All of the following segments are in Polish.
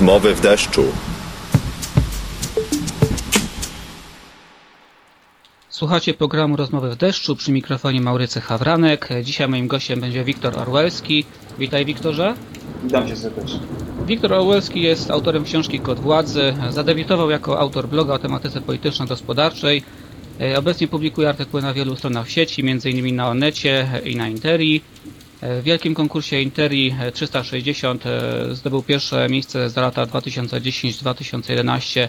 Rozmowy w deszczu. Słuchacie programu Rozmowy w deszczu przy mikrofonie Maurycy Hawranek. Dzisiaj moim gościem będzie Wiktor Orwelski. Witaj Wiktorze. Witam cię serdecznie. Wiktor Orwelski jest autorem książki Kod Władzy. Zadebiutował jako autor bloga o tematyce polityczno-gospodarczej. E, Obecnie publikuje artykuły na wielu stronach w sieci, m.in. na Onecie i na Interi. W wielkim konkursie Interi e, 360 e, zdobył pierwsze miejsce za lata 2010-2011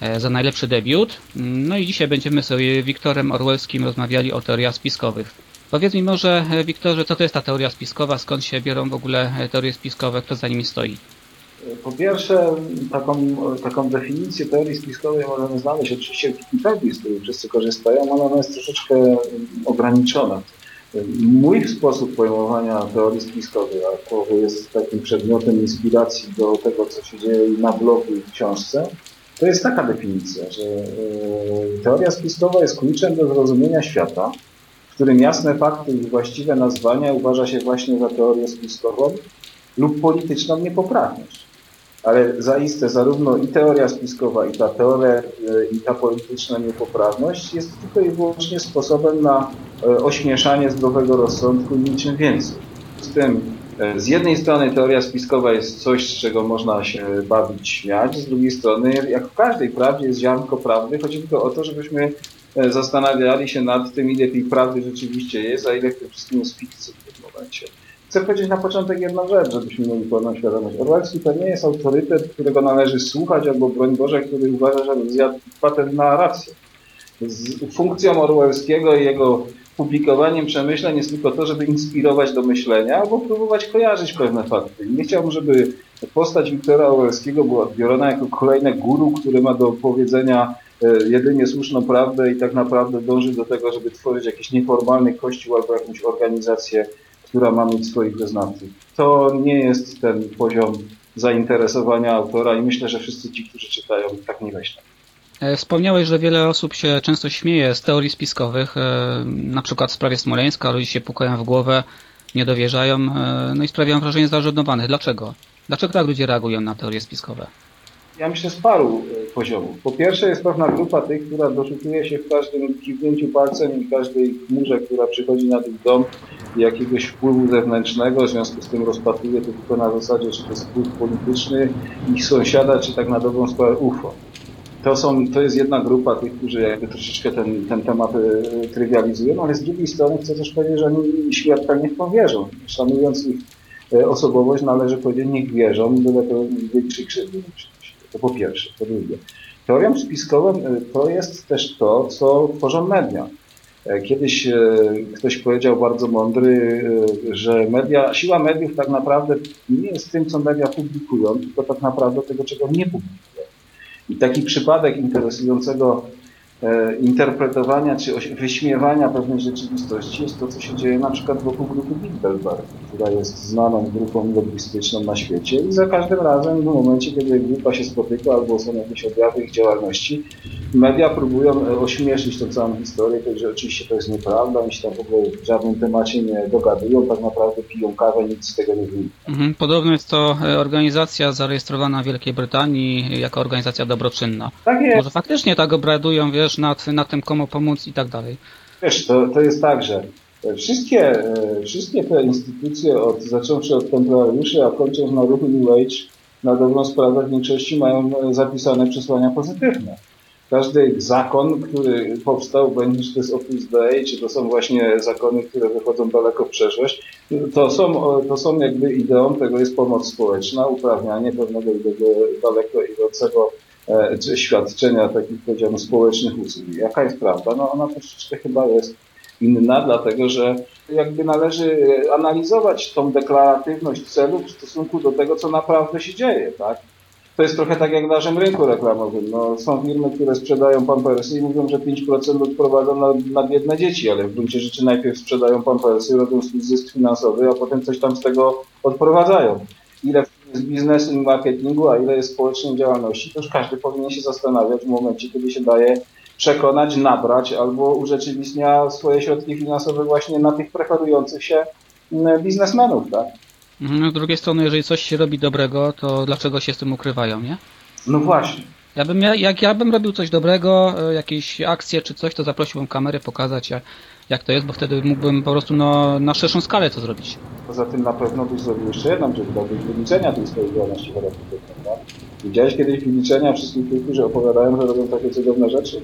e, za najlepszy debiut. No i dzisiaj będziemy sobie Wiktorem Orwelskim rozmawiali o teoriach spiskowych. Powiedz mi może, e, Wiktorze, co to jest ta teoria spiskowa, skąd się biorą w ogóle teorie spiskowe, kto za nimi stoi? Po pierwsze, taką, taką definicję teorii spiskowej możemy znaleźć oczywiście w Wikipedii, z której wszyscy korzystają, ale ona jest troszeczkę ograniczona. Mój sposób pojmowania teorii spiskowej, a to jest takim przedmiotem inspiracji do tego, co się dzieje na blogu i w książce, to jest taka definicja, że e, teoria spiskowa jest kluczem do zrozumienia świata, w którym jasne fakty i właściwe nazwania uważa się właśnie za teorię spiskową lub polityczną niepoprawność. Ale zaiste zarówno i teoria spiskowa, i ta teoria, e, i ta polityczna niepoprawność jest tylko i wyłącznie sposobem na e, ośmieszanie zdrowego rozsądku i niczym więcej. Z tym e, z jednej strony teoria spiskowa jest coś, z czego można się bawić, śmiać, z drugiej strony, jak w każdej prawdzie jest ziarnko prawdy, chodzi tylko o to, żebyśmy zastanawiali się nad tym, ile tej prawdy rzeczywiście jest, a ile w tym wszystkim jest fikcji w tym momencie. Chcę powiedzieć na początek jedną rzecz, żebyśmy mieli pełną świadomość. Orwellski to nie jest autorytet, którego należy słuchać, albo broń Boże, który uważa, że zjadł patent na rację. Z funkcją Orwellskiego i jego publikowaniem przemyśleń jest tylko to, żeby inspirować do myślenia albo próbować kojarzyć pewne fakty. Nie chciałbym, żeby postać Wiktora Orwellskiego była odbierana jako kolejne guru, który ma do powiedzenia e, jedynie słuszną prawdę i tak naprawdę dąży do tego, żeby tworzyć jakiś nieformalny kościół albo jakąś organizację, która ma mieć swoich wyznawców. To nie jest ten poziom zainteresowania autora i myślę, że wszyscy ci, którzy czytają, tak nie myślą. E, Wspomniałeś, że wiele osób się często śmieje z teorii spiskowych, e, na przykład w sprawie Smoleńska, ludzie się pukają w głowę, nie dowierzają, e, no i sprawiają wrażenie zażenowanych. Dlaczego? Dlaczego tak ludzie reagują na teorie spiskowe? Ja myślę z paru e, poziomów. Po pierwsze jest pewna grupa tych, która doszukuje się w każdym kiwnięciu palcem i każdej chmurze, która przychodzi na ich dom jakiegoś wpływu zewnętrznego, w związku z tym rozpatruje to tylko na zasadzie, czy to jest wpływ polityczny ich sąsiada, czy tak na dobrą sprawę UFO. To, są, to jest jedna grupa tych, którzy jakby troszeczkę ten, ten temat e, trywializują, ale z drugiej strony chcę też powiedzieć, że oni śmiertelnie w to wierzą. Szanując ich e, osobowość należy powiedzieć, niech wierzą, byle to większej krzywdy. To po pierwsze. Po drugie, teorią spiskową e, to jest też to, co tworzą media. E, Kiedyś e, ktoś powiedział bardzo mądry, że media, siła mediów tak naprawdę nie jest tym, co media publikują, tylko tak naprawdę tego, czego nie publikują. I taki przypadek interesującego interpretowania czy wyśmiewania pewnej rzeczywistości jest to, co się dzieje na przykład wokół grupy Bilderberg, która jest znaną grupą lobbystyczną na świecie i za każdym razem w momencie, kiedy grupa się spotyka albo są jakieś objawy ich działalności, media próbują e, ośmieszyć tę całą historię, powiedzieć, że oczywiście to jest nieprawda, oni się tam w ogóle w żadnym temacie nie dogadują, tak naprawdę piją kawę, nic z tego nie wynika. Mhm. Podobno jest to e, organizacja zarejestrowana w Wielkiej Brytanii jako organizacja dobroczynna. Tak jest. Może faktycznie tak obradują, wiesz, nad, nad tym, komu pomóc i tak dalej. Wiesz, to, to jest tak, że wszystkie, e, wszystkie te instytucje, od, zacząwszy od templariuszy, a kończąc na ruchu New Age, na dobrą sprawę w większości mają e, zapisane przesłania pozytywne. Każdy zakon, który powstał, będzie czy to jest Opus Dei, czy to są właśnie zakony, które wychodzą daleko w przeszłość, to są, o, to są jakby ideą tego jest pomoc społeczna, uprawnianie pewnego daleko idącego e, czy świadczenia takich powiedziałbym społecznych usług. Jaka jest prawda? No ona troszeczkę chyba jest inna, dlatego że jakby należy analizować tą deklaratywność celów w stosunku do tego, co naprawdę się dzieje, tak? To jest trochę tak jak w naszym rynku reklamowym. No, są firmy, które sprzedają pampersy i mówią, że 5% odprowadzą na, na biedne dzieci, ale w gruncie rzeczy najpierw sprzedają pampersy, robią swój zysk finansowy, a potem coś tam z tego odprowadzają. Ile jest biznesu i marketingu, a ile jest społecznej działalności, to już każdy powinien się zastanawiać w momencie, kiedy się daje przekonać, nabrać albo urzeczywistnia swoje środki finansowe właśnie na tych preferujących się mm, biznesmenów, tak? Mhm, Z drugiej strony, jeżeli coś się robi dobrego, to dlaczego się z tym ukrywają, nie? No właśnie. Ja bym, jak ja bym robił coś dobrego, e, jakieś akcje czy coś, to zaprosiłbym kamerę pokazać jak, to jest, bo wtedy mógłbym po prostu no, na szerszą skalę to zrobić. Poza tym na pewno byś zrobił jeszcze jedną rzecz, dałbyś wyliczenia tej swojej działalności tak? Widziałeś kiedyś wyliczenia wszystkich tych, którzy opowiadają, że robią takie cudowne rzeczy?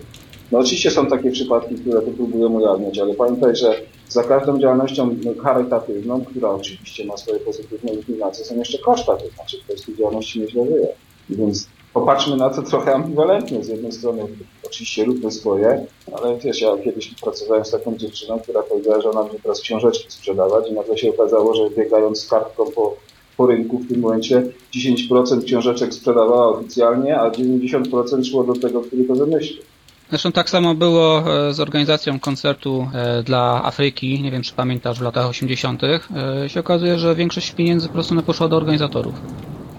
No oczywiście są takie przypadki, które tu próbują ujawniać, ale pamiętaj, że za każdą działalnością charytatywną, która oczywiście ma swoje pozytywne inclinacje, są jeszcze koszta, to znaczy ktoś z tej działalności nieźle wyje. Więc popatrzmy na to trochę ambiwalentnie. Z jednej strony oczywiście róbmy swoje, ale wiesz, ja kiedyś pracowałem z taką dziewczyną, która powiedziała, że ona będzie teraz książeczki sprzedawać i nagle się okazało, że biegając z kartką po, po rynku w tym momencie 10% książeczek sprzedawała oficjalnie, a 90% szło do tego, który to wymyślił. Zresztą tak samo było e, z organizacją koncertu e, dla Afryki, nie wiem czy pamiętasz, w latach 80. E, się okazuje, że większość pieniędzy po prostu poszła do organizatorów.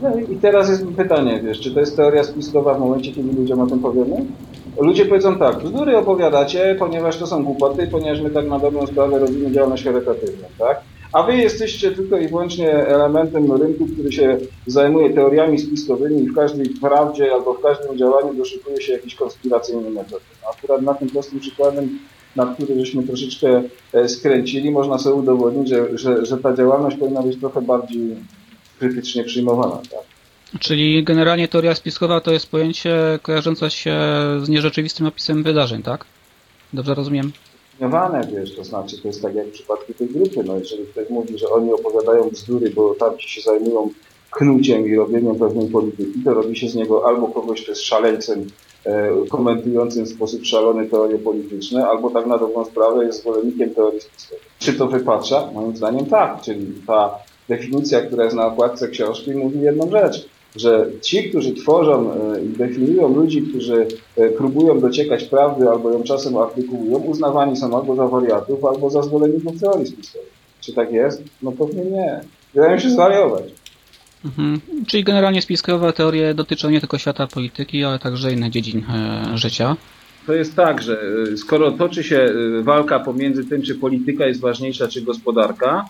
No i teraz jest pytanie, wiesz, czy to jest teoria spiskowa w momencie, kiedy ludziom o tym powiemy? Ludzie powiedzą tak, bzdury opowiadacie, ponieważ to są głupoty, ponieważ my tak na dobrą sprawę robimy działalność charytatywną, tak? A wy jesteście tylko i wyłącznie elementem rynku, który się zajmuje teoriami spiskowymi i w każdej prawdzie albo w każdym działaniu doszukuje się jakiejś konspiracyjnej metody. Akurat na tym prostym przykładem, na który żeśmy troszeczkę e, skręcili, można sobie udowodnić, że, że, że ta działalność powinna być trochę bardziej krytycznie przyjmowana, tak? Czyli generalnie teoria spiskowa to jest pojęcie kojarzące się z nierzeczywistym opisem wydarzeń, tak? Dobrze rozumiem? Definiowane, wiesz, to znaczy, to jest tak jak w przypadku tej grupy, no jeżeli ktoś mówi, że oni opowiadają bzdury, bo tamci się zajmują knuciem i robieniem pewnej polityki, to robi się z niego albo kogoś, kto jest szaleńcem, e, komentującym w sposób szalony teorie polityczne, albo tak na dobrą sprawę jest zwolennikiem teorii spiskowej. Czy to wypacza? Moim zdaniem tak, czyli ta definicja, która jest na okładce książki mówi jedną rzecz, że ci, którzy tworzą e, i definiują ludzi, którzy e, próbują dociekać prawdy albo ją czasem artykułują, uznawani są albo za wariatów, albo za zwolenników teorii spiskowej. Czy tak jest? No pewnie nie. Wydają się zwariować. Mhm. Czyli generalnie spiskowe teorie dotyczą nie tylko świata polityki, ale także innych dziedzin e, życia. To jest tak, że y, skoro toczy się walka pomiędzy tym, czy polityka jest ważniejsza, czy gospodarka,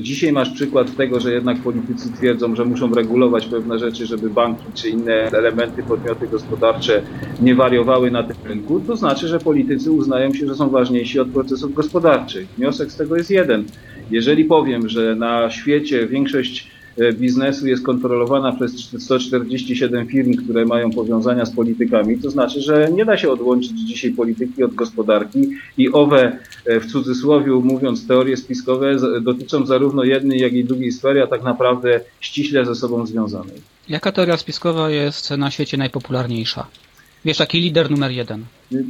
dzisiaj masz przykład tego, że jednak politycy twierdzą, że muszą regulować pewne rzeczy, żeby banki czy inne elementy, podmioty gospodarcze nie wariowały na tym rynku, to znaczy, że politycy uznają się, że są ważniejsi od procesów gospodarczych. Wniosek z tego jest jeden. Jeżeli powiem, że na świecie większość biznesu jest kontrolowana przez 147 firm, które mają powiązania z politykami, to znaczy, że nie da się odłączyć dzisiaj polityki od gospodarki i owe, e, w cudzysłowie mówiąc, teorie spiskowe dotyczą zarówno jednej, jak i drugiej sfery, a tak naprawdę ściśle ze sobą związanej. Jaka teoria spiskowa jest na świecie najpopularniejsza? Wiesz, taki lider numer jeden.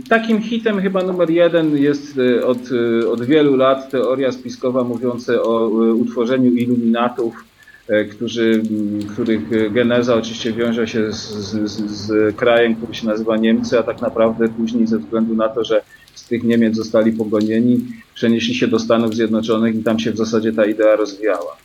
Takim hitem chyba numer jeden jest e, od, e, od wielu lat teoria spiskowa mówiąca o e, utworzeniu iluminatów, e, którzy, m, których geneza oczywiście wiąże się z, z, z, z krajem, który się nazywa Niemcy, a tak naprawdę później ze względu na to, że z tych Niemiec zostali pogonieni, przenieśli się do Stanów Zjednoczonych i tam się w zasadzie ta idea rozwijała.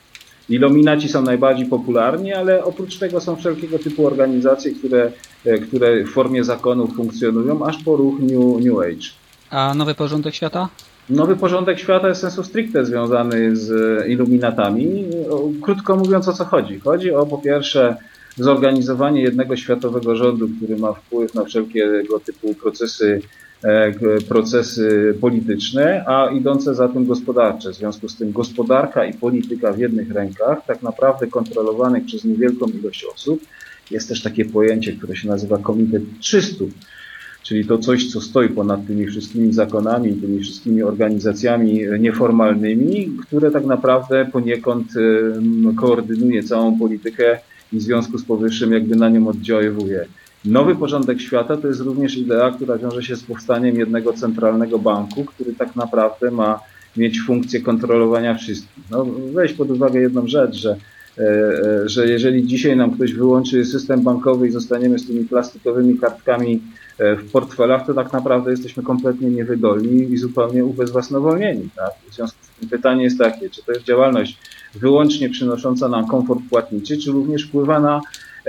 Iluminaci są najbardziej popularni, ale oprócz tego są wszelkiego typu organizacje, które, e, które w formie zakonów funkcjonują, aż po ruch New, New Age. A nowy porządek świata? Nowy porządek świata jest sensu stricte związany z iluminatami. O, Krótko mówiąc o co chodzi? Chodzi o po pierwsze zorganizowanie jednego światowego rządu, który ma wpływ na wszelkiego typu procesy, e, procesy polityczne, a idące za tym gospodarcze. W związku z tym gospodarka i polityka w jednych rękach, tak naprawdę kontrolowanych przez niewielką ilość osób. Jest też takie pojęcie, które się nazywa Komitet 300, czyli to coś, co stoi ponad tymi wszystkimi zakonami, tymi wszystkimi organizacjami nieformalnymi, które tak naprawdę poniekąd koordynuje całą politykę i w związku z powyższym jakby na nią oddziaływuje. Nowy porządek świata to jest również idea, która wiąże się z powstaniem jednego centralnego banku, który tak naprawdę ma mieć funkcję kontrolowania wszystkich. No, weź pod uwagę jedną rzecz, że że jeżeli dzisiaj nam ktoś wyłączy system bankowy i zostaniemy z tymi plastikowymi kartkami e, w portfelach, to tak naprawdę jesteśmy kompletnie niewydolni i zupełnie ubezwłasnowolnieni. Tak? W związku z tym pytanie jest takie, czy to jest działalność wyłącznie przynosząca nam komfort płatniczy, czy również wpływa na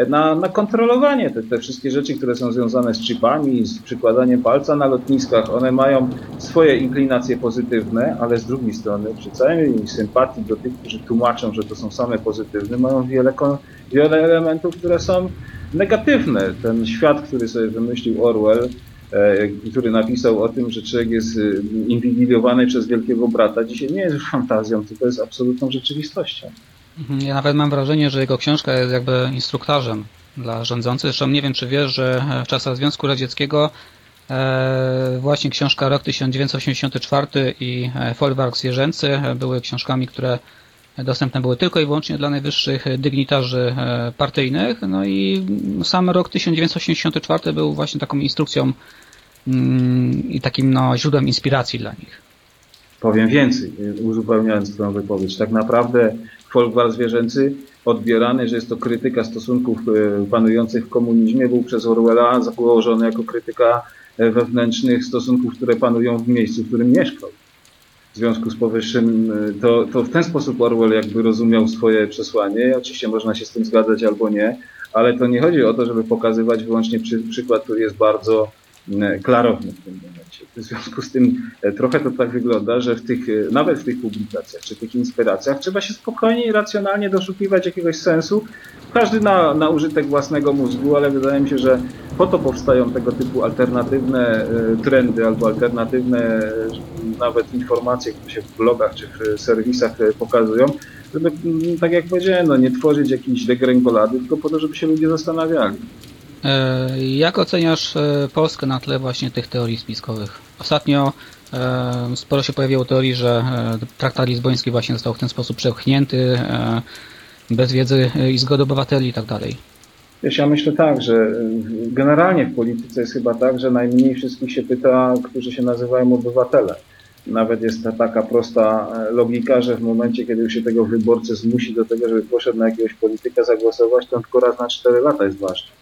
na, na kontrolowanie te, te wszystkie rzeczy, które są związane z chipami, z przykładaniem palca na lotniskach. One mają swoje inklinacje pozytywne, ale z drugiej strony przy całej sympatii do tych, którzy tłumaczą, że to są same pozytywne, mają wiele, wiele elementów, które są negatywne. Ten świat, który sobie wymyślił Orwell, e, który napisał o tym, że człowiek jest e, inwigilowany przez wielkiego brata, dzisiaj nie jest fantazją, tylko jest absolutną rzeczywistością. Mhm, ja nawet mam wrażenie, że jego książka jest jakby instruktarzem dla rządzących. Zresztą nie wiem, czy wiesz, że w czasach Związku Radzieckiego e, właśnie książka Rok 1984 i Folwark Zwierzęcy były książkami, które dostępne były tylko i wyłącznie dla najwyższych dygnitarzy partyjnych. No i sam rok 1984 był właśnie taką instrukcją mm, i takim no, źródłem inspiracji dla nich. Powiem więcej, uzupełniając tę wypowiedź. Tak naprawdę folwark zwierzęcy odbierany, że jest to krytyka stosunków e, panujących w komunizmie, był przez Orwella założony jako krytyka e, wewnętrznych stosunków, które panują w miejscu, w którym mieszkał. W związku z powyższym e, to, to w ten sposób Orwell jakby rozumiał swoje przesłanie. Oczywiście można się z tym zgadzać albo nie, ale to nie chodzi o to, żeby pokazywać wyłącznie przy, przykład, który jest bardzo klarowny w tym momencie. W związku z tym e, trochę to tak wygląda, że w tych, e, nawet w tych publikacjach czy tych inspiracjach trzeba się spokojnie i racjonalnie doszukiwać jakiegoś sensu. Każdy na, na użytek własnego mózgu, ale wydaje mi się, że po to powstają tego typu alternatywne e, trendy albo alternatywne nawet informacje, które się w blogach czy w serwisach pokazują, żeby, tak jak powiedziałem, no, nie tworzyć jakiejś degrengolady, tylko po to, żeby się ludzie zastanawiali. E, jak oceniasz e, Polskę na tle właśnie tych teorii spiskowych? Ostatnio e, sporo się pojawiło teorii, że traktat lizboński właśnie został w ten sposób przepchnięty bez wiedzy i zgody obywateli i tak dalej. Wiesz, ja myślę tak, że generalnie w polityce jest chyba tak, że najmniej wszystkich się pyta, którzy się nazywają obywatele. Nawet jest ta taka prosta logika, że w momencie, kiedy już się tego wyborcy zmusi do tego, żeby poszedł na jakiegoś polityka zagłosować, to on tylko raz na 4 lata jest ważny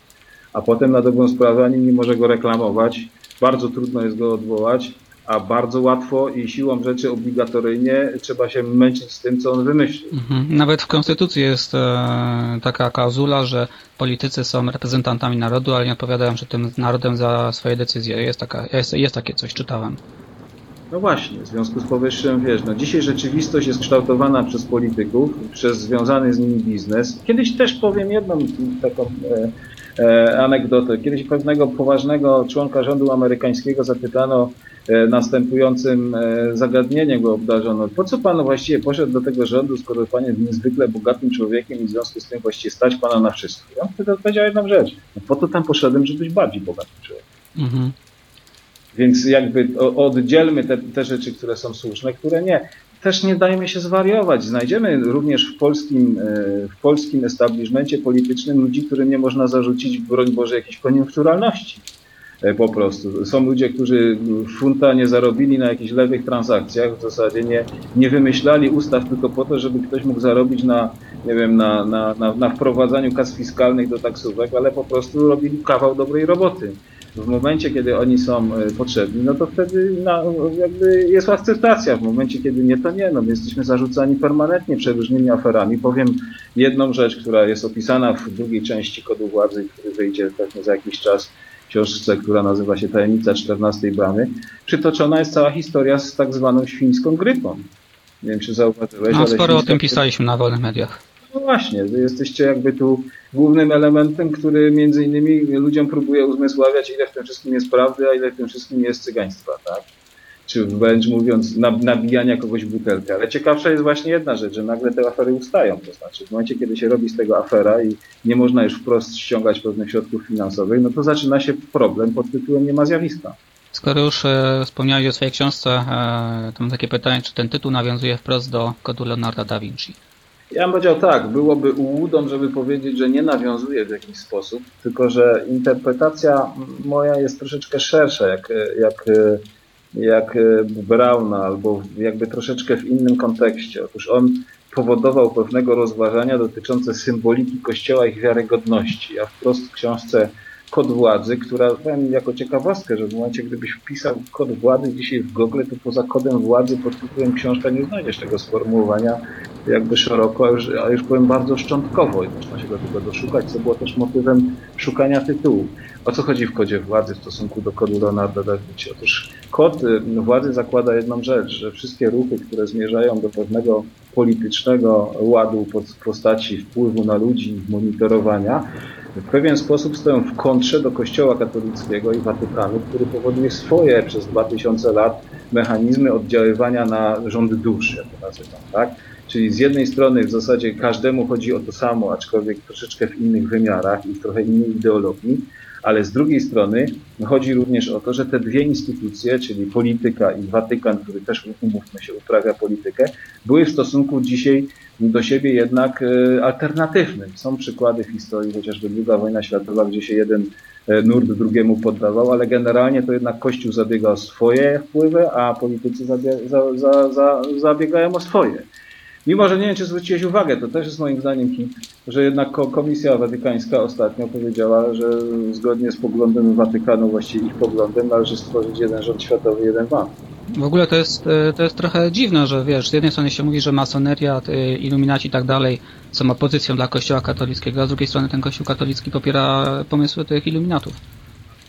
a potem na dobrą sprawę ani nie może go reklamować. Bardzo trudno jest go odwołać, a bardzo łatwo i siłą rzeczy obligatoryjnie trzeba się męczyć z tym, co on wymyślił. Mhm. Nawet w Konstytucji jest e, taka klauzula, że politycy są reprezentantami narodu, ale nie odpowiadają przed tym narodem za swoje decyzje. Jest, taka, jest, jest takie coś, czytałem. No właśnie, w związku z powyższym, wiesz, no dzisiaj rzeczywistość jest kształtowana przez polityków, przez związany z nimi biznes. Kiedyś też powiem jedną taką e, E, anegdotę. Kiedyś pewnego poważnego członka rządu amerykańskiego zapytano e, następującym e, zagadnieniem go obdarzono. Po co pan właściwie poszedł do tego rządu, skoro pan jest niezwykle bogatym człowiekiem i w związku z tym właściwie stać pana na wszystko? Ja wtedy odpowiedział jedną rzecz. No po to tam poszedłem, żeby być bardziej bogatym człowiekiem. Mhm. Więc jakby oddzielmy te, te rzeczy, które są słuszne, które nie też nie dajmy się zwariować. Znajdziemy również w polskim, e, w polskim establishmencie politycznym ludzi, którym nie można zarzucić, broń Boże, jakiejś koniunkturalności. E, po prostu. Są ludzie, którzy funta nie zarobili na jakichś lewych transakcjach, w zasadzie nie, nie wymyślali ustaw tylko po to, żeby ktoś mógł zarobić na, nie wiem, na, na, na, na wprowadzaniu kas fiskalnych do taksówek, ale po prostu robili kawał dobrej roboty w momencie, kiedy oni są e, potrzebni, no to wtedy no, jakby jest akceptacja. W momencie, kiedy nie, to nie. No, my jesteśmy zarzucani permanentnie przeróżnymi aferami. Powiem jedną rzecz, która jest opisana w drugiej części kodu władzy, który wyjdzie pewnie za jakiś czas książce, która nazywa się Tajemnica 14 Bramy. Przytoczona jest cała historia z tak zwaną świńską grypą. Nie wiem, czy zauważyłeś. No, sporo o tym pisaliśmy na wolnych mediach. No właśnie, wy jesteście jakby tu głównym elementem, który między innymi ludziom próbuje uzmysławiać, ile w tym wszystkim jest prawdy, a ile w tym wszystkim jest cygaństwa, tak? Czy wręcz mówiąc, nabijania kogoś butelkę. Ale ciekawsza jest właśnie jedna rzecz, że nagle te afery ustają. To znaczy, w momencie, kiedy się robi z tego afera i nie można już wprost ściągać pewnych środków finansowych, no to zaczyna się problem pod tytułem nie ma zjawiska. Skoro już e, wspomniałeś o swojej książce, e, to mam takie pytanie, czy ten tytuł nawiązuje wprost do kodu Leonarda da Vinci? Ja bym powiedział tak, byłoby ułudą, żeby powiedzieć, że nie nawiązuje w jakiś sposób, tylko że interpretacja moja jest troszeczkę szersza, jak, jak, jak Brauna, albo jakby troszeczkę w innym kontekście. Otóż on powodował pewnego rozważania dotyczące symboliki Kościoła i ich wiarygodności. Ja wprost w książce kod władzy, która powiem jako ciekawostkę, że w momencie, gdybyś wpisał kod władzy dzisiaj w Google, to poza kodem władzy pod tytułem książka nie znajdziesz tego sformułowania jakby szeroko, a już, a już powiem bardzo szczątkowo i można się do tego doszukać, co było też motywem szukania tytułu. O co chodzi w kodzie władzy w stosunku do kodu Leonardo da Vinci? Otóż kod y, władzy zakłada jedną rzecz, że wszystkie ruchy, które zmierzają do pewnego politycznego ładu w postaci wpływu na ludzi, monitorowania, w pewien sposób stoją w kontrze do Kościoła katolickiego i Watykanu, który powoduje swoje przez 2000 lat mechanizmy oddziaływania na rząd dusz, jak to nazywam, tak? Czyli z jednej strony w zasadzie każdemu chodzi o to samo, aczkolwiek troszeczkę w innych wymiarach i w trochę innej ideologii, ale z drugiej strony chodzi również o to, że te dwie instytucje, czyli polityka i Watykan, który też, umówmy się, uprawia politykę, były w stosunku dzisiaj do siebie jednak e, alternatywnym. Są przykłady w historii, chociażby II wojna światowa, gdzie się jeden e, nurt drugiemu poddawał, ale generalnie to jednak Kościół zabiega o swoje wpływy, a politycy zabie- za, za, zabiegają o swoje. Mimo, że nie wiem, czy zwróciłeś uwagę, to też jest moim zdaniem że jednak Komisja Watykańska ostatnio powiedziała, że zgodnie z poglądem Watykanu, właściwie ich poglądem, należy stworzyć jeden rząd światowy, jeden bank. W ogóle to jest, e, to jest trochę dziwne, że wiesz, z jednej strony się mówi, że masoneria, e, iluminaci i tak dalej są opozycją dla kościoła katolickiego, a z drugiej strony ten kościół katolicki popiera pomysły tych iluminatów.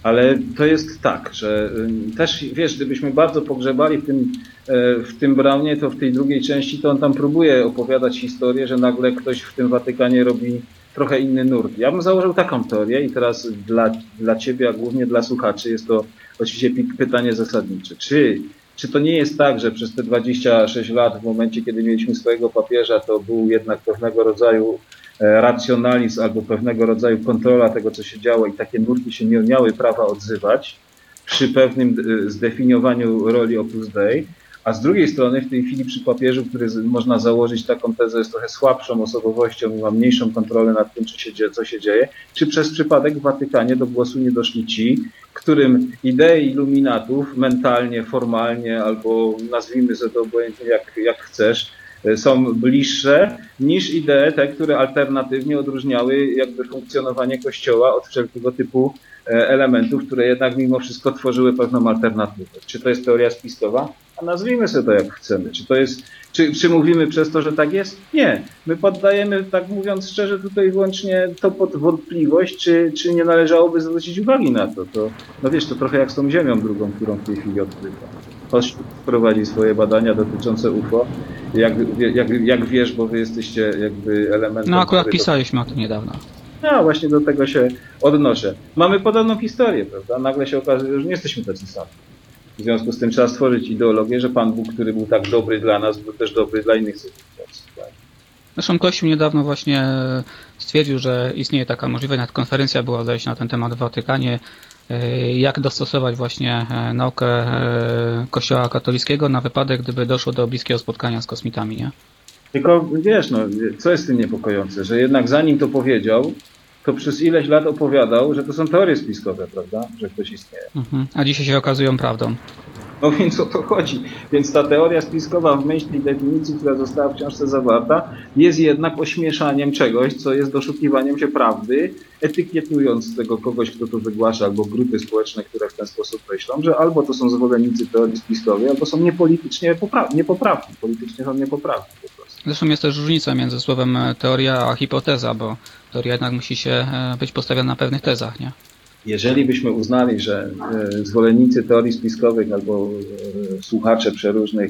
Ale to jest tak, że też, wiesz, gdybyśmy bardzo pogrzebali w tym, e, w tym Brownie, to w tej drugiej części to on tam próbuje opowiadać historię, że nagle ktoś w tym Watykanie robi trochę inny nurt. Ja bym założył taką teorię i teraz dla, dla ciebie, a głównie dla słuchaczy jest to oczywiście pytanie zasadnicze. Czy, czy to nie jest tak, że przez te 26 lat, w momencie kiedy mieliśmy swojego papieża, to był jednak pewnego rodzaju E, racjonalizm albo pewnego rodzaju kontrola tego, co się działo i takie nurty się nie miały prawa odzywać przy pewnym e, zdefiniowaniu roli Opus Dei, a z drugiej strony w tej chwili przy papieżu, który można założyć taką tezę, jest trochę słabszą osobowością i ma mniejszą kontrolę nad tym, się co się dzieje, czy przez przypadek w Watykanie do głosu nie doszli ci, którym idee iluminatów mentalnie, formalnie albo nazwijmy sobie to obojętnie jak, jak chcesz, E, są bliższe niż idee te, które alternatywnie odróżniały jakby funkcjonowanie Kościoła od wszelkiego typu e, elementów, które jednak mimo wszystko tworzyły pewną alternatywę. Czy to jest teoria spiskowa? A nazwijmy sobie to jak chcemy. Czy to jest, czy, czy mówimy przez to, że tak jest? Nie. My poddajemy, tak mówiąc szczerze, tutaj wyłącznie to pod wątpliwość, czy, czy nie należałoby zwrócić uwagi na to. to. No wiesz, to trochę jak z tą ziemią drugą, którą w tej chwili odkrywa. Kościół prowadzi swoje badania dotyczące UFO. Jak, jak, jak wiesz, bo wy jesteście jakby elementem... No akurat pisaliśmy o tym niedawno. No właśnie do tego się odnoszę. Mamy podobną historię, prawda? Nagle się okazuje, że nie jesteśmy tacy sami. W związku z tym trzeba stworzyć ideologię, że Pan Bóg, który był tak dobry dla nas, był też dobry dla innych cywilizacji. Tak? Zresztą Kościół niedawno właśnie stwierdził, że istnieje taka możliwość, nawet konferencja była zejść na ten temat w Watykanie, e, jak dostosować właśnie e, naukę e, Kościoła katolickiego na wypadek, gdyby doszło do bliskiego spotkania z kosmitami, nie? Tylko wiesz, no, co jest tym niepokojące, że jednak zanim to powiedział, to przez ileś lat opowiadał, że to są teorie spiskowe, prawda? Że ktoś istnieje. Mhm. A dzisiaj się okazują prawdą. No więc o to chodzi. Więc ta teoria spiskowa w myśli definicji, która została w książce zawarta, jest jednak ośmieszaniem czegoś, co jest doszukiwaniem się prawdy, etykietując tego kogoś, kto to wygłasza, albo grupy społeczne, które w ten sposób myślą, że albo to są zwolennicy teorii spiskowej, albo są niepolitycznie popra- niepoprawni. Politycznie są niepoprawni po prostu. Zresztą jest też różnica między słowem teoria a hipoteza, bo teoria jednak musi się e, być postawiona na pewnych tezach, nie? Jeżeli byśmy uznali, że e, zwolennicy teorii spiskowych albo e, słuchacze przeróżnych,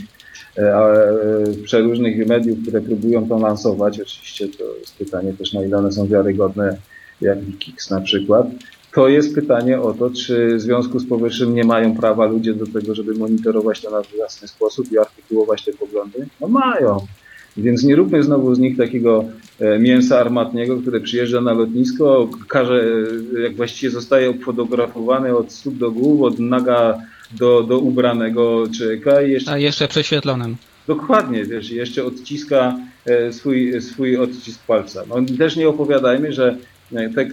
e, przeróżnych mediów, które próbują to lansować, oczywiście to jest pytanie też na ile one są wiarygodne, jak Wikiks na przykład, to jest pytanie o to, czy w związku z powyższym nie mają prawa ludzie do tego, żeby monitorować to na własny sposób i artykułować te poglądy? No mają. Więc nie róbmy znowu z nich takiego e, mięsa armatniego, które przyjeżdża na lotnisko, każe, e, jak właściwie zostaje fotografowany od stóp do głów, od naga do, do ubranego człowieka i jeszcze... A jeszcze prześwietlonym. Dokładnie, wiesz, jeszcze odciska e, swój, swój odcisk palca. No, też nie opowiadajmy, że te,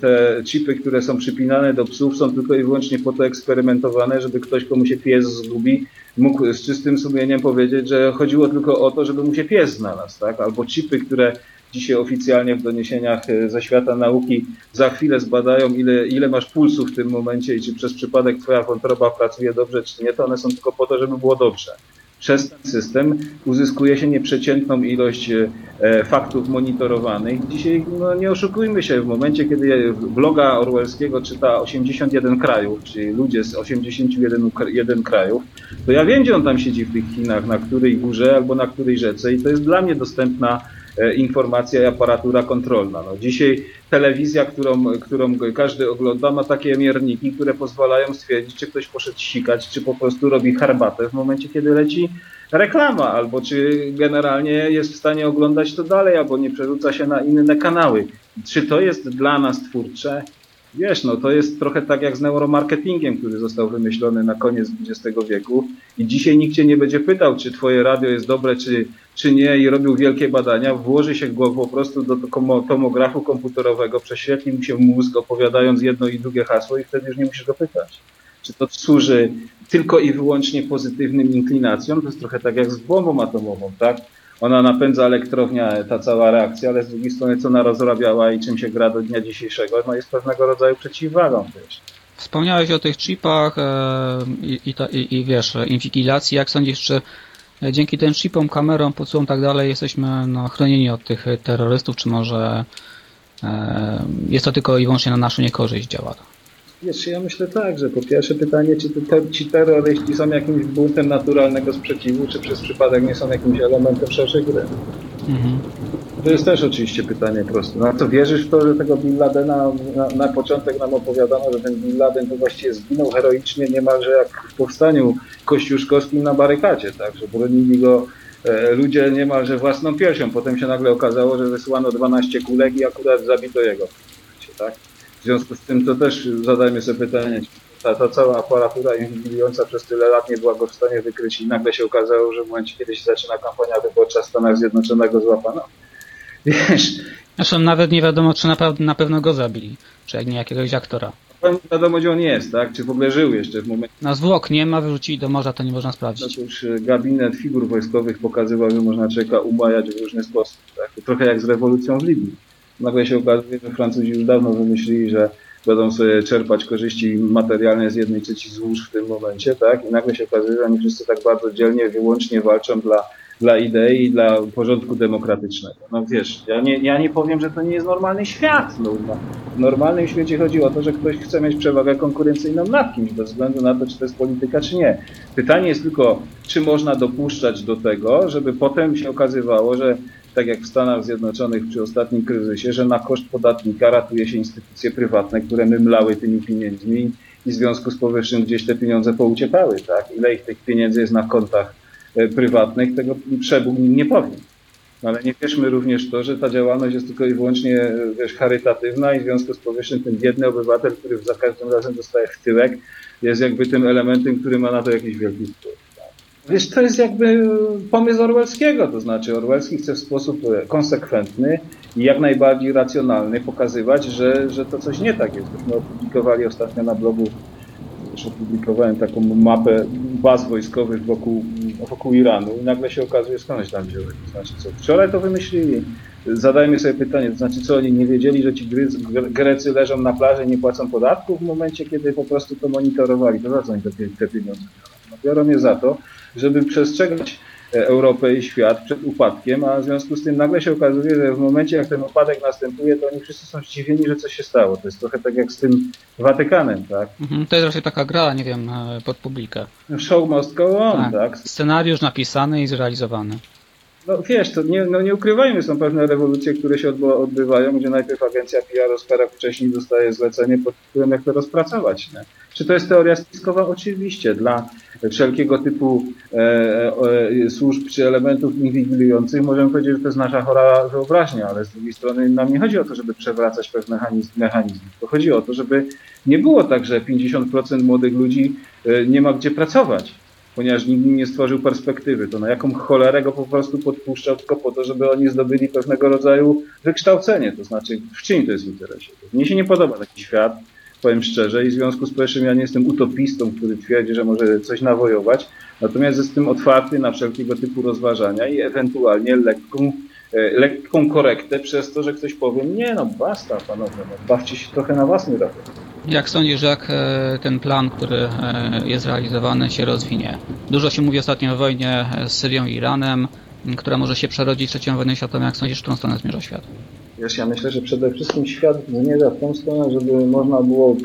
te chipy, które są przypinane do psów są tylko i wyłącznie po to eksperymentowane, żeby ktoś, komu się pies zgubi, mógł z czystym sumieniem powiedzieć, że chodziło tylko o to, żeby mu się pies znalazł, tak? Albo chipy, które dzisiaj oficjalnie w doniesieniach e, ze świata nauki za chwilę zbadają, ile, ile masz pulsu w tym momencie i czy przez przypadek twoja wątroba pracuje dobrze, czy nie, to one są tylko po to, żeby było dobrze. Przez ten system uzyskuje się nieprzeciętną ilość e, faktów monitorowanych. Dzisiaj no, nie oszukujmy się, w momencie, kiedy bloga Orwellskiego czyta 81 krajów, czyli ludzie z 81 jeden krajów, to ja wiem, gdzie on tam siedzi w tych Chinach, na której górze albo na której rzece i to jest dla mnie dostępna E, informacja i aparatura kontrolna. No, dzisiaj telewizja, którą, którą każdy ogląda, ma takie mierniki, które pozwalają stwierdzić, czy ktoś poszedł sikać, czy po prostu robi herbatę w momencie, kiedy leci reklama, albo czy generalnie jest w stanie oglądać to dalej, albo nie przerzuca się na inne kanały. Czy to jest dla nas twórcze? Wiesz, no to jest trochę tak jak z neuromarketingiem, który został wymyślony na koniec XX wieku i dzisiaj nikt cię nie będzie pytał, czy twoje radio jest dobre, czy, czy nie i robił wielkie badania, włoży się go po prostu do tomografu komputerowego, prześwietli mu się mózg opowiadając jedno i drugie hasło i wtedy już nie musisz go pytać. Czy to służy tylko i wyłącznie pozytywnym inklinacjom? To jest trochę tak jak z bombą atomową, tak? Ona napędza elektrownia, ta cała reakcja, ale z drugiej strony co ona rozrabiała i czym się gra do dnia dzisiejszego, no jest pewnego rodzaju przeciwwagą też. Wspomniałeś o tych chipach e, i, i, i, wiesz, inwigilacji. Jak sądzisz, czy dzięki tym chipom, kamerom, podsłuchom i tak dalej jesteśmy no, chronieni od tych terrorystów, czy może e, jest to tylko i wyłącznie na naszą niekorzyść działa? Wiesz, ja myślę tak, że po pierwsze pytanie, czy te, ci terroryści są jakimś buntem naturalnego sprzeciwu, czy przez przypadek nie są jakimś elementem szerszej gry. Mhm. To jest też oczywiście pytanie proste. No to wierzysz w to, że tego Bin Ladena na, na początek nam opowiadano, że ten Bin Laden to właściwie zginął heroicznie niemalże jak w powstaniu kościuszkowskim na barykacie, tak, że bronili go e, ludzie niemalże własną piersią. Potem się nagle okazało, że wysłano 12 kulek i akurat zabito jego. Tak? W związku z tym to też zadajmy sobie pytanie, ta, ta cała aparatura inwigilująca przez tyle lat nie była go w stanie wykryć i nagle się okazało, że w momencie, kiedy się zaczyna kampania wyborcza w Stanach Zjednoczonego złapano. Wiesz... Zresztą nawet nie wiadomo, czy naprawdę na pewno go zabili, czy jak nie jakiegoś aktora. Nie wiadomo, gdzie on jest, tak? Czy w ogóle żył jeszcze w momencie. Na zwłok nie ma, wyrzucili do morza, to nie można sprawdzić. No już gabinet figur wojskowych pokazywał, że można człowieka umajać w różny sposób. Tak? Trochę jak z rewolucją w Libii. Nagle się okazuje, że Francuzi już dawno wymyślili, że będą sobie czerpać korzyści materialne z jednej trzeciej złóż w tym momencie, tak? I nagle się okazuje, że oni wszyscy tak bardzo dzielnie, wyłącznie walczą dla, dla idei dla porządku demokratycznego. No wiesz, ja nie, ja nie powiem, że to nie jest normalny świat. No, w normalnym świecie chodzi o to, że ktoś chce mieć przewagę konkurencyjną nad kimś, bez względu na to, czy to jest polityka, czy nie. Pytanie jest tylko, czy można dopuszczać do tego, żeby potem się okazywało, że tak jak w Stanach Zjednoczonych przy ostatnim kryzysie, że na koszt podatnika ratuje się instytucje prywatne, które mymlały tymi pieniędzmi i w związku z powyższym gdzieś te pieniądze pouciekały, tak? Ile ich tych pieniędzy jest na kontach e, prywatnych, tego przebóg nie powiem. Ale nie wierzmy również to, że ta działalność jest tylko i wyłącznie e, wiesz, charytatywna i w związku z powyższym ten biedny obywatel, który za każdym razem dostaje w tyłek, jest jakby tym elementem, który ma na to jakiś wielki wpływ. Wiesz, to jest jakby pomysł Orwellskiego, to znaczy Orwellski chce w sposób e, konsekwentny i jak najbardziej racjonalny pokazywać, że, że to coś nie tak jest. My opublikowali ostatnio na blogu, też opublikowałem taką mapę baz wojskowych wokół, wokół Iranu i nagle się okazuje, skądś tam wzięły. To znaczy co, wczoraj to wymyślili. Zadajmy sobie pytanie, to znaczy co, oni nie wiedzieli, że ci Grecy leżą na plaży i nie płacą podatków w momencie, kiedy po prostu to monitorowali. To za co oni te, te pieniądze biorą? Je za to, żeby przestrzegać e, Europę i świat przed upadkiem, a w związku z tym nagle się okazuje, że w momencie jak ten upadek następuje, to oni wszyscy są zdziwieni, że coś się stało. To jest trochę tak jak z tym Watykanem, tak? Mhm, to jest raczej taka gra, nie wiem, e, pod publikę. Show must go on, tak. tak? Scenariusz napisany i zrealizowany. No wiesz, to nie, no nie ukrywajmy, są pewne rewolucje, które się odbywają, gdzie najpierw agencja PR rok wcześniej dostaje zlecenie pod tytułem jak to rozpracować. Nie? Czy to jest teoria spiskowa? Oczywiście. Dla wszelkiego typu e, e, służb czy elementów inwigilujących możemy powiedzieć, że to jest nasza chora wyobraźnia, ale z drugiej strony nam nie chodzi o to, żeby przewracać pewne mechanizmy. To chodzi o to, żeby nie było tak, że 50% młodych ludzi e, nie ma gdzie pracować ponieważ nikt nie stworzył perspektywy. To na jaką cholerę go po prostu podpuszczał tylko po to, żeby oni zdobyli pewnego rodzaju wykształcenie. To znaczy, w czym to jest w interesie? Mnie się nie podoba taki świat, powiem szczerze, i w związku z powyższym ja nie jestem utopistą, który twierdzi, że może coś nawojować, natomiast jestem otwarty na wszelkiego typu rozważania i ewentualnie lekką lekką korektę przez to, że ktoś powie, nie no basta panowie, no, bawcie się trochę na własny rachunek. Jak sądzisz, jak e, ten plan, który e, jest realizowany, się rozwinie? Dużo się mówi ostatnio o wojnie z Syrią i Iranem, która może się przerodzić trzecią wojnę światową. Jak sądzisz, w którą stronę zmierza świat? Wiesz, ja myślę, że przede wszystkim świat zmierza w tą stronę, żeby można było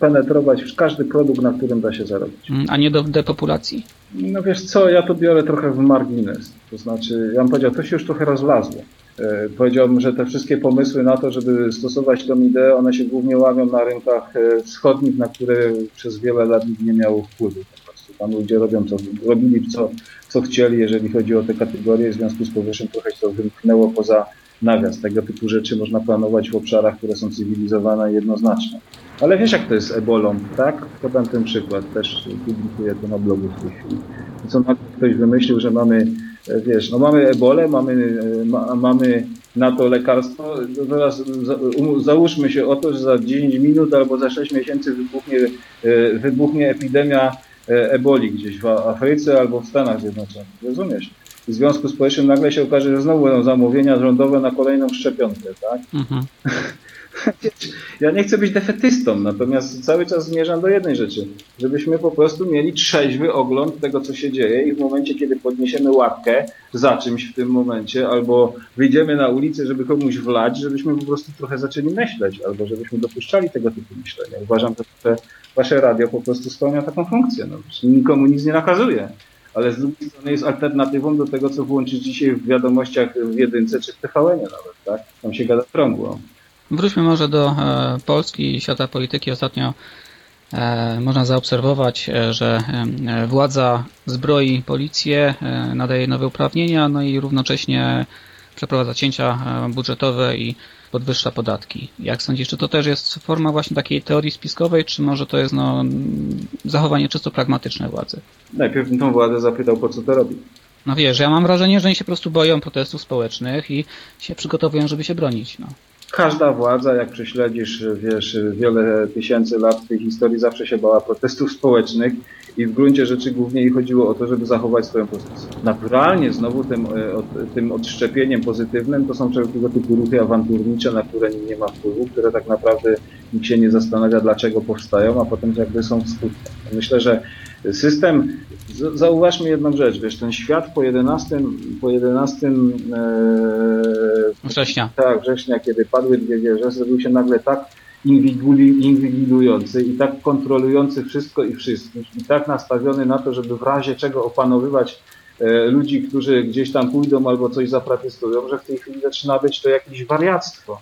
penetrować w każdy produkt, na którym da się zarobić. M, A nie do depopulacji? No wiesz co, ja to biorę trochę w margines. To znaczy, ja bym powiedział, to się już trochę rozlazło. E, Powiedziałbym, że te wszystkie pomysły na to, żeby stosować tą ideę, one się głównie ławią na rynkach e, wschodnich, na które przez wiele lat nikt nie miał wpływu. Po prostu tam ludzie robią co, robili co, co chcieli, jeżeli chodzi o te kategorie, w związku z powyższym trochę się to wymknęło poza nawias. Tego typu rzeczy można planować w obszarach, które są cywilizowane i jednoznaczne. Ale wiesz jak to jest z ebolą, tak? Podam ten przykład, też publikuję to na blogu w tej chwili. Co ktoś wymyślił, że mamy, e, wiesz, no mamy ebolę, mamy, e, ma, mamy na to lekarstwo, teraz za, załóżmy się o to, że za 10 minut albo za 6 miesięcy wybuchnie, e, wybuchnie epidemia eboli gdzieś w Afryce albo w Stanach Zjednoczonych. Rozumiesz? W związku z powyższym nagle się okaże, że znowu będą zamówienia rządowe na kolejną szczepionkę, tak? Mhm. Ja nie chcę być defetystą, natomiast cały czas zmierzam do jednej rzeczy, żebyśmy po prostu mieli trzeźwy ogląd tego, co się dzieje i w momencie, kiedy podniesiemy łapkę za czymś w tym momencie, albo wyjdziemy na ulicę, żeby komuś wlać, żebyśmy po prostu trochę zaczęli myśleć, albo żebyśmy dopuszczali tego typu myślenia. Uważam, że wasze radio po prostu spełnia taką funkcję. No, nikomu nic nie nakazuje. Ale z drugiej strony jest alternatywą do tego, co włączyć dzisiaj w wiadomościach w jedynce czy w TVN nawet, tak? Tam się gada trągło. Wróćmy może do e, Polski i świata polityki. Ostatnio e, można zaobserwować, e, że e, władza zbroi policję, e, nadaje nowe uprawnienia, no i równocześnie przeprowadza cięcia e, budżetowe i podwyższa podatki. Jak sądzisz, czy to też jest forma właśnie takiej teorii spiskowej, czy może to jest no, zachowanie czysto pragmatyczne władzy? Najpierw bym tą władzę zapytał, po co to robi. No wiesz, ja mam wrażenie, że oni się po prostu boją protestów społecznych i się przygotowują, żeby się bronić. No. Każda władza, jak prześledzisz, wiesz, wiele tysięcy lat tej historii zawsze się bała protestów społecznych i w gruncie rzeczy głównie chodziło o to, żeby zachować swoją pozycję. Naturalnie znowu tym, e, tym odszczepieniem pozytywnym to są wszelkiego typu ruchy awanturnicze, na które nie ma wpływu, które tak naprawdę nikt się nie zastanawia, dlaczego powstają, a potem jakby są skutkiem. Myślę, że system, zauważmy jedną rzecz, wiesz, ten świat po 11, po 11 e, Września. tak, września, kiedy padły dwie wieże, zrobił się nagle tak inwigilujący i tak kontrolujący wszystko i wszystkich i tak nastawiony na to, żeby w razie czego opanowywać e, ludzi, którzy gdzieś tam pójdą albo coś zaprotestują, że w tej chwili zaczyna być to jakieś wariactwo.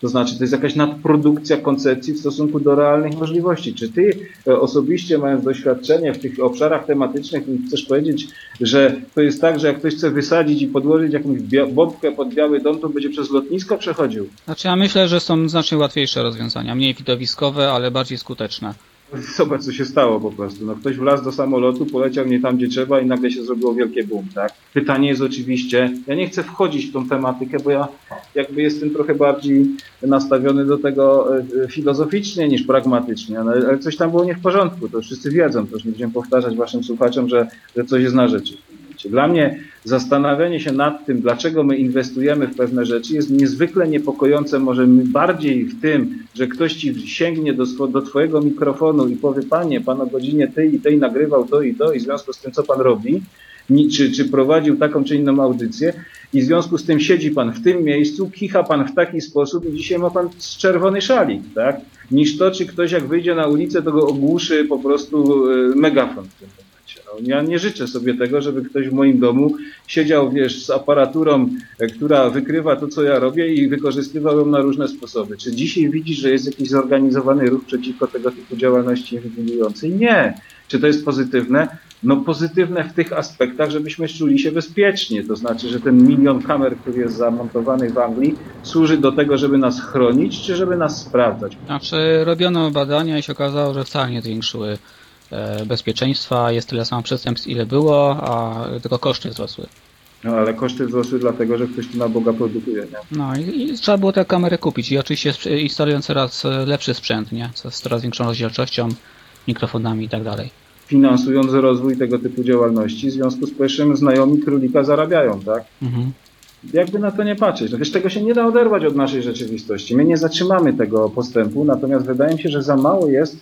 To znaczy, to jest jakaś nadprodukcja koncepcji w stosunku do realnych możliwości. Czy ty e, osobiście, mając doświadczenie w tych obszarach tematycznych, chcesz powiedzieć, że to jest tak, że jak ktoś chce wysadzić i podłożyć jakąś bombkę pod Biały Dom, to będzie przez lotnisko przechodził? Znaczy ja myślę, że są znacznie łatwiejsze rozwiązania, mniej widowiskowe, ale bardziej skuteczne. Zobacz, co się stało po prostu. No, ktoś wlazł do samolotu, poleciał nie tam, gdzie trzeba i nagle się zrobiło wielkie boom, tak? Pytanie jest oczywiście, ja nie chcę wchodzić w tą tematykę, bo ja jakby jestem trochę bardziej nastawiony do tego e, e, filozoficznie niż pragmatycznie, ale, coś tam było nie w porządku, to wszyscy wiedzą, to już nie będziemy powtarzać waszym słuchaczom, że, że coś jest na rzeczy. Dla mnie zastanawianie się nad tym, dlaczego my inwestujemy w pewne rzeczy, jest niezwykle niepokojące, może bardziej w tym, że ktoś ci sięgnie do, do twojego mikrofonu i powie, panie, pan o godzinie tej i tej nagrywał to i to i w związku z tym, co pan robi, czy, czy prowadził taką czy inną audycję i w związku z tym siedzi pan w tym miejscu, kicha pan w taki sposób i dzisiaj ma pan czerwony szalik, tak? Niż to, czy ktoś jak wyjdzie na ulicę, to go ogłuszy po prostu e, megafon w tym. No, ja nie życzę sobie tego, żeby ktoś w moim domu siedział, wiesz, z aparaturą, e, która wykrywa to, co ja robię i wykorzystywał ją na różne sposoby. Czy dzisiaj widzisz, że jest jakiś zorganizowany ruch przeciwko tego typu działalności inwigilującej? Nie. Czy to jest pozytywne? No pozytywne w tych aspektach, żebyśmy czuli się bezpiecznie. To znaczy, że ten milion kamer, który jest zamontowany w Anglii, służy do tego, żeby nas chronić, czy żeby nas sprawdzać. Znaczy robiono badania i się okazało, że wcale nie zwiększyły bezpieczeństwa, jest tyle samo przestępstw ile było, a tylko koszty wzrosły. No ale koszty wzrosły dlatego, że ktoś tu na Boga produkuje, nie? No i, i trzeba było te kamery kupić i oczywiście instalując coraz e, lepszy sprzęt, nie? Co- Z coraz większą rozdzielczością, mikrofonami i tak dalej. Finansując rozwój tego typu działalności, w związku z powyższym znajomi królika zarabiają, tak? Mhm. jakby na to nie patrzeć. No wiesz, tego się nie da oderwać od naszej rzeczywistości. My nie zatrzymamy tego postępu, natomiast wydaje mi się, że za mało jest,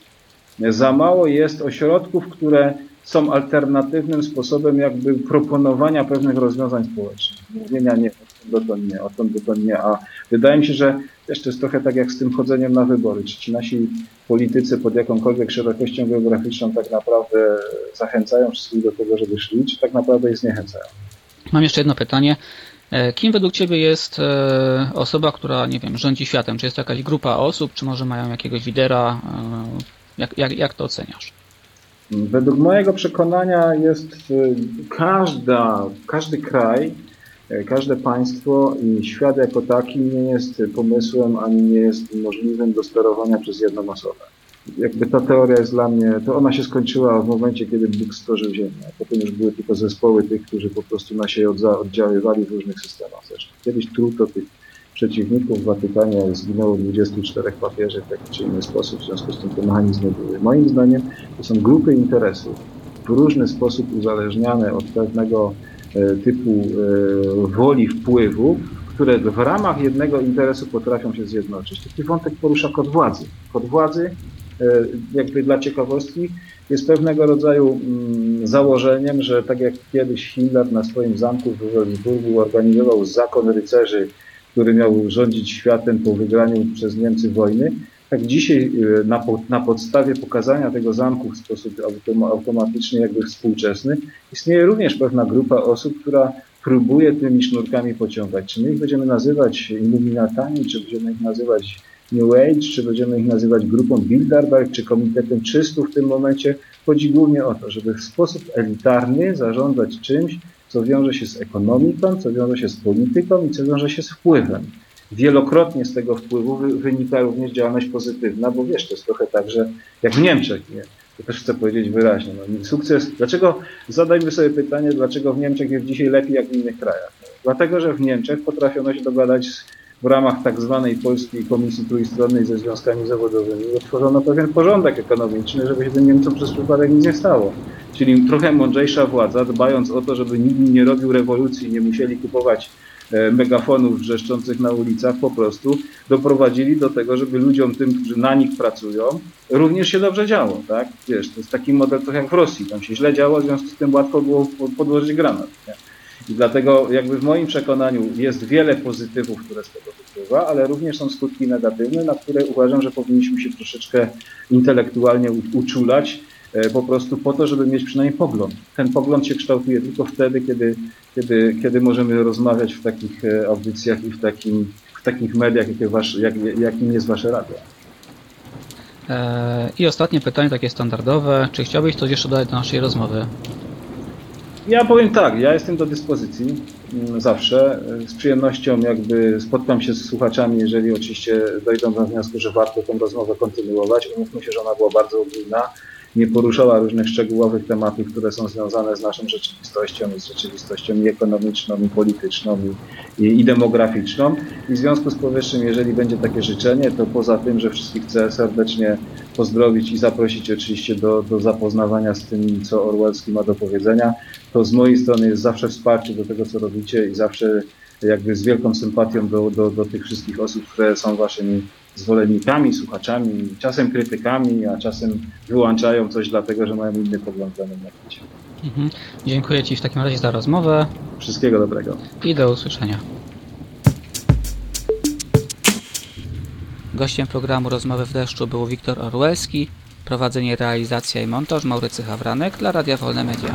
za mało jest ośrodków, które są alternatywnym sposobem jakby proponowania pewnych rozwiązań społecznych. Mówienia nie, dotąd nie, odtąd dotąd nie, a wydaje mi się, że to jest trochę tak jak z tym chodzeniem na wybory. Czy ci nasi politycy pod jakąkolwiek szerokością geograficzną tak naprawdę zachęcają wszystkich do tego, żeby szli, czy tak naprawdę ich zniechęcają? Mam jeszcze jedno pytanie. E, Kim według Ciebie jest e, osoba, która, nie wiem, rządzi światem? Czy jest to jakaś grupa osób, czy może mają jakiegoś lidera? Jak, jak, jak to oceniasz? Według mojego przekonania jest y, każda, każdy kraj, y, każde państwo i świat jako taki nie jest pomysłem ani nie jest możliwym do sterowania przez jedną osobę. Jakby ta teoria jest dla mnie, to ona się skończyła w momencie, kiedy Bóg stworzył Ziemię. Potem już były tylko zespoły tych, którzy po prostu na siebie oddziaływali w różnych systemach. Zresztą kiedyś truto tych przeciwników Watykanie zginęło 24 papieży w taki czy inny sposób, w związku z tym te mechanizmy były. Moim zdaniem to są grupy interesów w różny sposób uzależniane od pewnego e, typu e, woli wpływu, które w ramach jednego interesu potrafią się zjednoczyć. Taki wątek porusza kod władzy. Kod władzy, e, jakby dla ciekawostki, jest pewnego rodzaju mm, założeniem, że tak jak kiedyś Hitler na swoim zamku w Wolfsburgu organizował zakon rycerzy, który miał rządzić światem po wygraniu przez Niemcy wojny, tak dzisiaj y, na, po, na podstawie pokazania tego zamku w sposób automa, automatycznie jakby współczesny istnieje również pewna grupa osób, która próbuje tymi sznurkami pociągać. Czy my ich będziemy nazywać iluminatami, czy będziemy ich nazywać New Age, czy będziemy ich nazywać grupą Bilderberg, czy Komitetem Czystów w tym momencie. Chodzi głównie o to, żeby w sposób elitarny zarządzać czymś, co wiąże się z ekonomiką, co wiąże się z polityką i co wiąże się z wpływem. Wielokrotnie z tego wpływu wy, wynika również działalność pozytywna, bo wiesz, to jest trochę tak, że jak w Niemczech, nie? to też chcę powiedzieć wyraźnie, no, sukces, dlaczego, zadajmy sobie pytanie, dlaczego w Niemczech jest dzisiaj lepiej jak w innych krajach. Dlatego, że w Niemczech potrafiono się dogadać z, w ramach tak zwanej Polskiej Komisji Trójstronnej ze związkami zawodowymi, utworzono pewien porządek ekonomiczny, żeby się tym Niemcom przez przypadek nic nie stało. Czyli trochę mądrzejsza władza, dbając o to, żeby nikt nie robił rewolucji, nie musieli kupować e, megafonów wrzeszczących na ulicach, po prostu doprowadzili do tego, żeby ludziom tym, którzy na nich pracują, również się dobrze działo, tak? Wiesz, to jest taki model trochę jak w Rosji, tam się źle działo, w związku z tym łatwo było podłożyć granat. Nie? I dlatego jakby w moim przekonaniu jest wiele pozytywów, które z tego wypływa, ale również są skutki negatywne, na które uważam, że powinniśmy się troszeczkę intelektualnie uczulać, po prostu po to, żeby mieć przynajmniej pogląd. Ten pogląd się kształtuje tylko wtedy, kiedy, kiedy, kiedy możemy rozmawiać w takich audycjach i w, takim, w takich mediach, jakie wasz, jak, jakim jest wasze radio. I ostatnie pytanie, takie standardowe. Czy chciałbyś coś jeszcze dodać do naszej rozmowy? Ja powiem tak, ja jestem do dyspozycji mm, zawsze. Z przyjemnością jakby spotkam się z słuchaczami, jeżeli oczywiście dojdą do wniosku, że warto tę rozmowę kontynuować. Umówmy się, że ona była bardzo ogólna nie poruszała różnych szczegółowych tematów, które są związane z naszą rzeczywistością i z rzeczywistością i ekonomiczną, i polityczną, i, i, demograficzną. I w związku z powyższym, jeżeli będzie takie życzenie, to poza tym, że wszystkich chcę serdecznie pozdrowić i zaprosić oczywiście do, do zapoznawania z tym, co Orwellski ma do powiedzenia, to z mojej strony jest zawsze wsparcie do tego, co robicie i zawsze jakby z wielką sympatią do, do, do tych wszystkich osób, które są waszymi zwolennikami, słuchaczami, czasem krytykami, a czasem wyłączają coś dlatego, że mają inny pogląd danym momencie. Mhm. Dziękuję Ci w takim razie za rozmowę. Wszystkiego dobrego. I do usłyszenia. Gościem programu Rozmowy w deszczu był Wiktor Orłelski, prowadzenie, realizacja i montaż Maurycy Hawranek dla Radia Wolne Media.